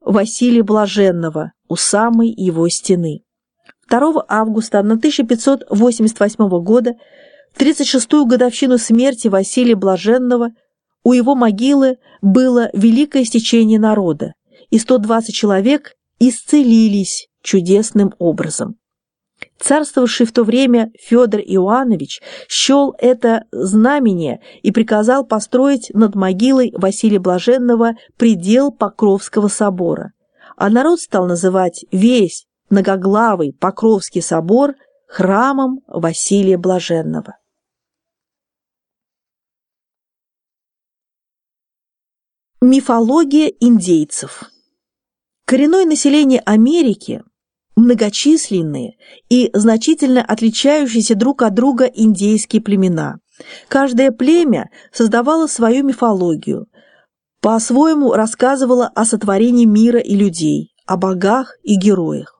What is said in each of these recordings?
Василия Блаженного у самой его стены. 2 августа 1588 года, в 36-ю годовщину смерти Василия Блаженного, у его могилы было великое стечение народа, и 120 человек исцелились чудесным образом. Царствовавший в то время Федор Иоаннович счел это знамение и приказал построить над могилой Василия Блаженного предел Покровского собора, а народ стал называть весь многоглавый Покровский собор храмом Василия Блаженного. Мифология индейцев Коренное население Америки – многочисленные и значительно отличающиеся друг от друга индейские племена. Каждое племя создавало свою мифологию, по-своему рассказывало о сотворении мира и людей, о богах и героях.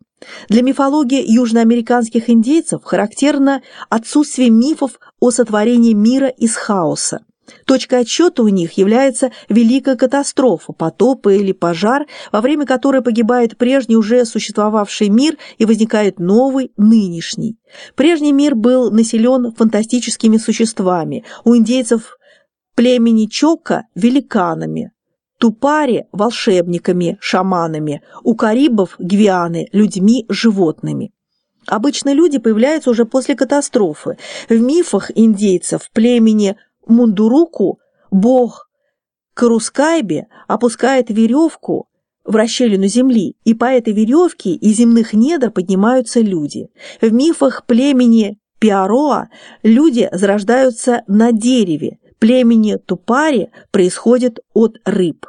Для мифологии южноамериканских индейцев характерно отсутствие мифов о сотворении мира из хаоса. Точкой отсчета у них является великая катастрофа, потоп или пожар, во время которой погибает прежний уже существовавший мир и возникает новый, нынешний. Прежний мир был населен фантастическими существами, у индейцев племени Чока – великанами, Тупари – волшебниками, шаманами, у карибов – гвианы, людьми, животными. Обычно люди появляются уже после катастрофы. В мифах индейцев племени Мундуруку бог Карускайбе опускает веревку в расщелину земли, и по этой веревке из земных недр поднимаются люди. В мифах племени Пиароа люди зарождаются на дереве, племени Тупари происходит от рыб.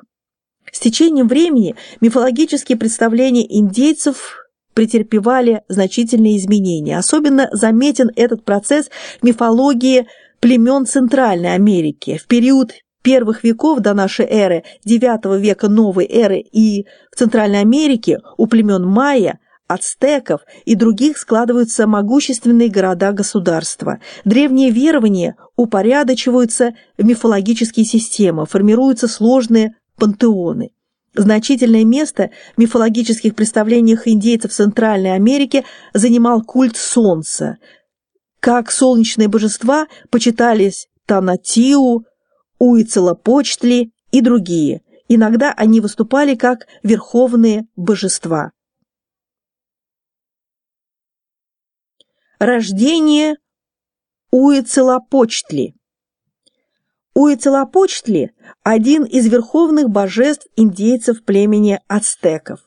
С течением времени мифологические представления индейцев претерпевали значительные изменения. Особенно заметен этот процесс в мифологии племен Центральной Америки. В период первых веков до нашей эры, IX века новой эры и в Центральной Америке у племен майя – ацтеков и других складываются могущественные города-государства. Древние верования упорядочиваются в мифологические системы, формируются сложные пантеоны. Значительное место в мифологических представлениях индейцев Центральной Америки занимал культ солнца. Как солнечные божества почитались Танатиу, Уицелопочтли и другие. Иногда они выступали как верховные божества. Рождение Уицелопочтли Уицелопочтли – один из верховных божеств индейцев племени ацтеков.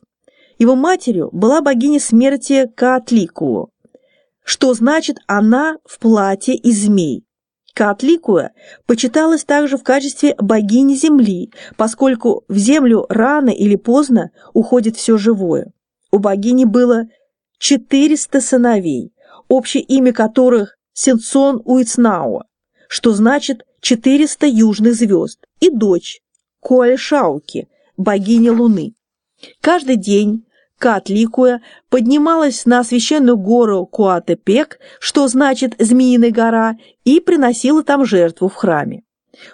Его матерью была богиня смерти Каатликуо, что значит «она в платье из змей». Каатликуя почиталась также в качестве богини земли, поскольку в землю рано или поздно уходит все живое. У богини было 400 сыновей, общее имя которых Сенсон Уицнауа, что значит 400 южных звезд, и дочь Коальшауки, богиня Луны. Каждый день Катликуя поднималась на священную гору Куатепек, что значит «Змеиная гора», и приносила там жертву в храме.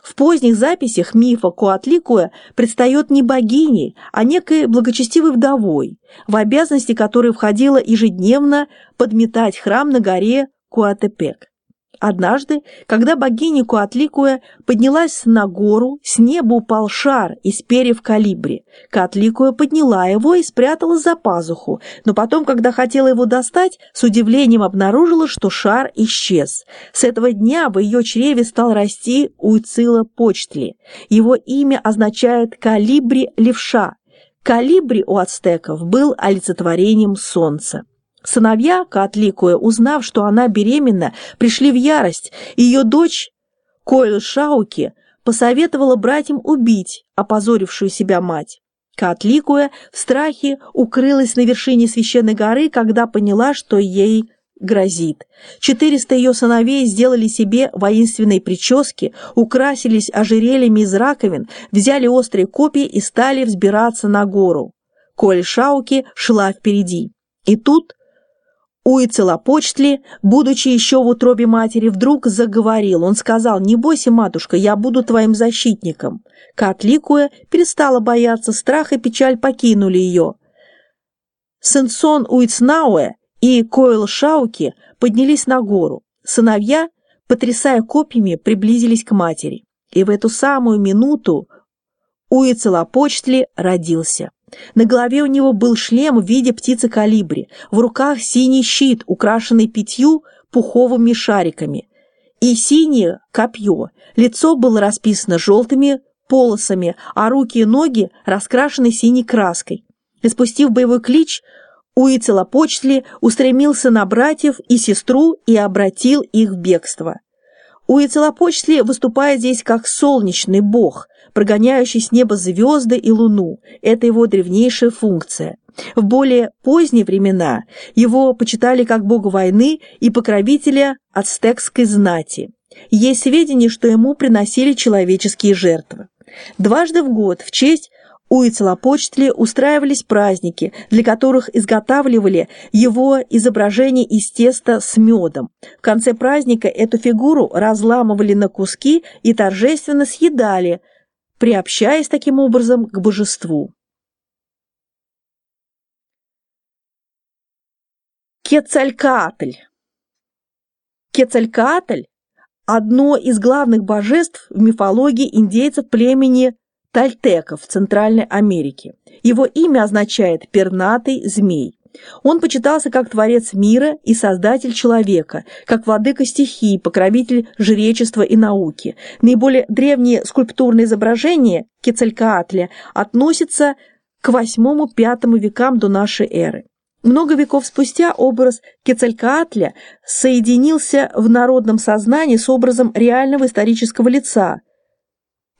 В поздних записях мифа Куатликуя предстает не богиней, а некой благочестивой вдовой, в обязанности которой входило ежедневно подметать храм на горе Куатепек. Однажды, когда богиня Куатликуя поднялась на гору, с неба упал шар из перьев калибри. Куатликуя подняла его и спрятала за пазуху, но потом, когда хотела его достать, с удивлением обнаружила, что шар исчез. С этого дня в ее чреве стал расти Уйцила Почтли. Его имя означает «калибри-левша». Калибри у ацтеков был олицетворением солнца. Сыновья Каатликуя, узнав, что она беременна, пришли в ярость, ее дочь Койл Шауки посоветовала братьям убить опозорившую себя мать. Каатликуя в страхе укрылась на вершине священной горы, когда поняла, что ей грозит. Четыреста ее сыновей сделали себе воинственные прически, украсились ожерельями из раковин, взяли острые копья и стали взбираться на гору. Коль Шауки шла впереди. И тут Уицелопочтли, будучи еще в утробе матери, вдруг заговорил. Он сказал, «Не бойся, матушка, я буду твоим защитником». Катликуя перестала бояться, страх и печаль покинули ее. Сенсон Уицнауэ и Койл Шауки поднялись на гору. Сыновья, потрясая копьями, приблизились к матери. И в эту самую минуту Уицелопочтли родился. На голове у него был шлем в виде птицы калибри, в руках синий щит, украшенный пятью пуховыми шариками, и синее копье. Лицо было расписано желтыми полосами, а руки и ноги раскрашены синей краской. И спустив боевой клич, Уицелопочтли устремился на братьев и сестру и обратил их в бегство. Уицелопочтли выступает здесь как солнечный бог, прогоняющий с неба звезды и луну. Это его древнейшая функция. В более поздние времена его почитали как бога войны и покровителя ацтекской знати. Есть сведения, что ему приносили человеческие жертвы. Дважды в год в честь Уицелопочтли устраивались праздники, для которых изготавливали его изображение из теста с медом. В конце праздника эту фигуру разламывали на куски и торжественно съедали, приобщаясь таким образом к божеству. Кецалькаатль Кецалькаатль – одно из главных божеств в мифологии индейцев племени тальтеков в Центральной Америке. Его имя означает «пернатый змей». Он почитался как творец мира и создатель человека, как владыка стихий, покровитель жречества и науки. Наиболее древние скульптурные изображения Кецалькаатля относятся к VIII-V векам до нашей эры. Много веков спустя образ Кецалькаатля соединился в народном сознании с образом реального исторического лица –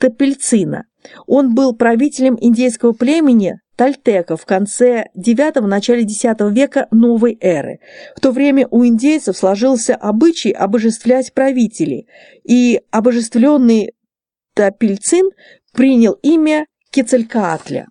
Топельцина. Он был правителем индейского племени тальтеков в конце IX – начале X века новой эры. В то время у индейцев сложился обычай обожествлять правителей, и обожествленный Топельцин принял имя Кецалькаатля.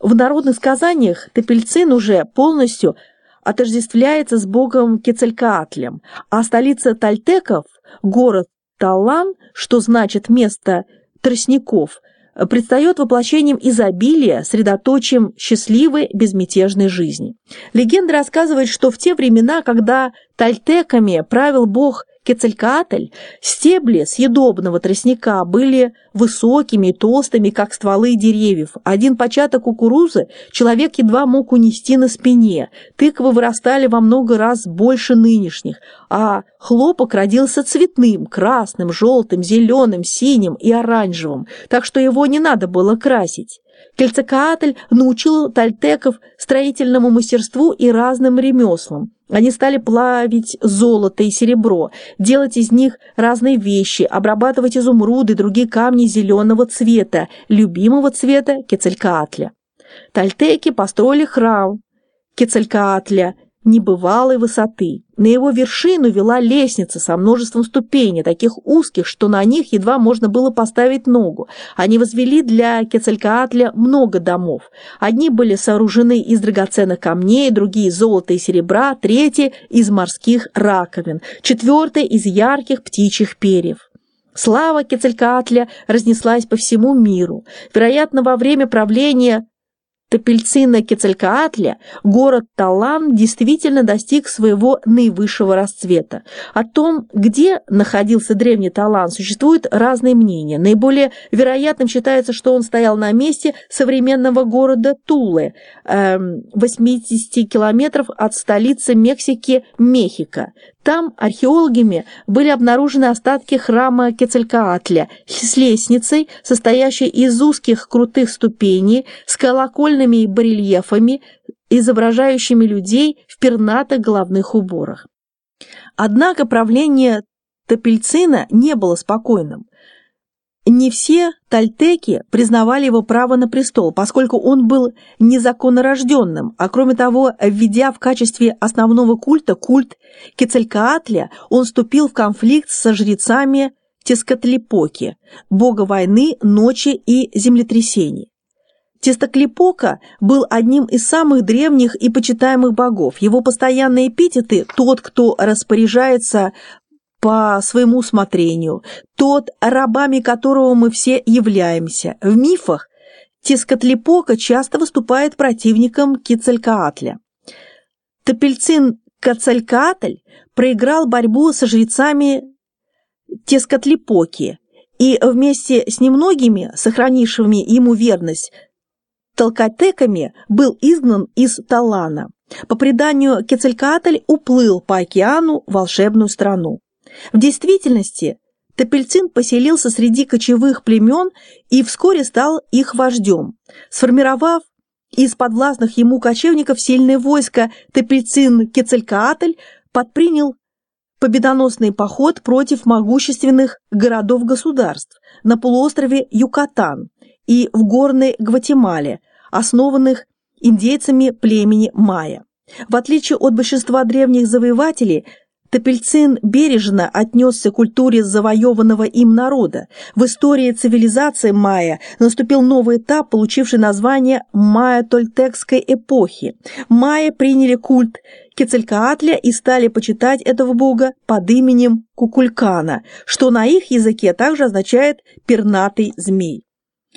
В народных сказаниях Топельцин уже полностью отождествляется с богом Кецалькаатлем, а столица тальтеков, город Талан, что значит место тростников – предстает воплощением изобилия, средоточием счастливой безмятежной жизни. Легенда рассказывает, что в те времена, когда тальтеками правил бог Кецалькаатль, стебли съедобного тростника были высокими и толстыми, как стволы деревьев. Один початок кукурузы человек едва мог унести на спине. Тыквы вырастали во много раз больше нынешних, а хлопок родился цветным, красным, желтым, зеленым, синим и оранжевым, так что его не надо было красить. Кельцекаатль научил тальтеков строительному мастерству и разным ремеслам. Они стали плавить золото и серебро, делать из них разные вещи, обрабатывать изумруды и другие камни зеленого цвета, любимого цвета Кецалькаатля. Тальтеки построили храм Кецалькаатля небывалой высоты. На его вершину вела лестница со множеством ступеней, таких узких, что на них едва можно было поставить ногу. Они возвели для Кецалькаатля много домов. Одни были сооружены из драгоценных камней, другие из золота и серебра, третьи – из морских раковин, четвертые – из ярких птичьих перьев. Слава Кецалькаатля разнеслась по всему миру. Вероятно, во время правления Топельцина Кецалькаатля город Талан действительно достиг своего наивысшего расцвета. О том, где находился древний Талан, существуют разные мнения. Наиболее вероятным считается, что он стоял на месте современного города Тулы, 80 эм, километров от столицы Мексики Мехико. Там археологами были обнаружены остатки храма Кецалькаатля с лестницей, состоящей из узких крутых ступеней, с колокольными барельефами, изображающими людей в пернатых головных уборах. Однако правление Топельцина не было спокойным. Не все тальтеки признавали его право на престол, поскольку он был незаконнорожденным, а кроме того, введя в качестве основного культа культ Кецалькаатля, он вступил в конфликт со жрецами Тескотлипоки, бога войны, ночи и землетрясений. Тестоклипока был одним из самых древних и почитаемых богов. Его постоянные эпитеты «тот, кто распоряжается по своему усмотрению, тот, рабами которого мы все являемся». В мифах Тескотлипока часто выступает противником Кицалькаатля. Топельцин Кацалькаатль проиграл борьбу со жрецами Тескотлипоки и вместе с немногими, сохранившими ему верность, толкотеками был изгнан из Талана. По преданию, Кецалькаатль уплыл по океану в волшебную страну. В действительности Топельцин поселился среди кочевых племен и вскоре стал их вождем. Сформировав из подвластных ему кочевников сильное войско, Топельцин Кецалькаатль подпринял победоносный поход против могущественных городов-государств на полуострове Юкатан и в горной Гватемале, основанных индейцами племени Майя. В отличие от большинства древних завоевателей, Топельцин бережно отнесся к культуре завоеванного им народа. В истории цивилизации майя наступил новый этап, получивший название майя-тольтекской эпохи. Майя приняли культ Кецалькаатля и стали почитать этого бога под именем Кукулькана, что на их языке также означает «пернатый змей».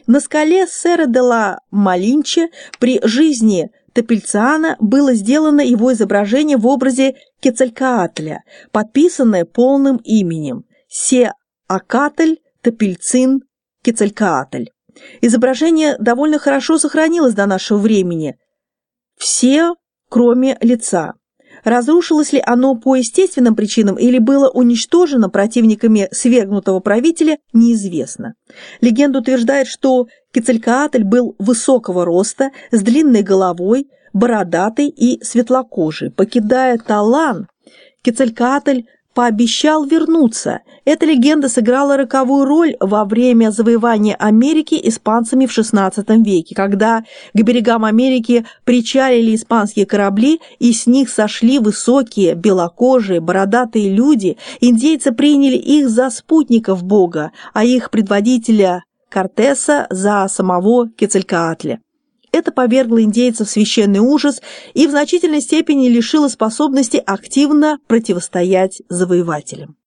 На скале Сера де ла Малинче при жизни Топельциана было сделано его изображение в образе Кецалькаатля, подписанное полным именем Се Акатль Топельцин Кецалькаатль. Изображение довольно хорошо сохранилось до нашего времени. Все, кроме лица. Разрушилось ли оно по естественным причинам или было уничтожено противниками свергнутого правителя, неизвестно. Легенда утверждает, что Кецалькаатль был высокого роста, с длинной головой, бородатый и светлокожий. Покидая Талан, Кецалькаатль пообещал вернуться. Эта легенда сыграла роковую роль во время завоевания Америки испанцами в XVI веке, когда к берегам Америки причалили испанские корабли, и с них сошли высокие, белокожие, бородатые люди. Индейцы приняли их за спутников Бога, а их предводителя Кортеса за самого Кецалькаатля. Это повергло индейцев в священный ужас и в значительной степени лишило способности активно противостоять завоевателям.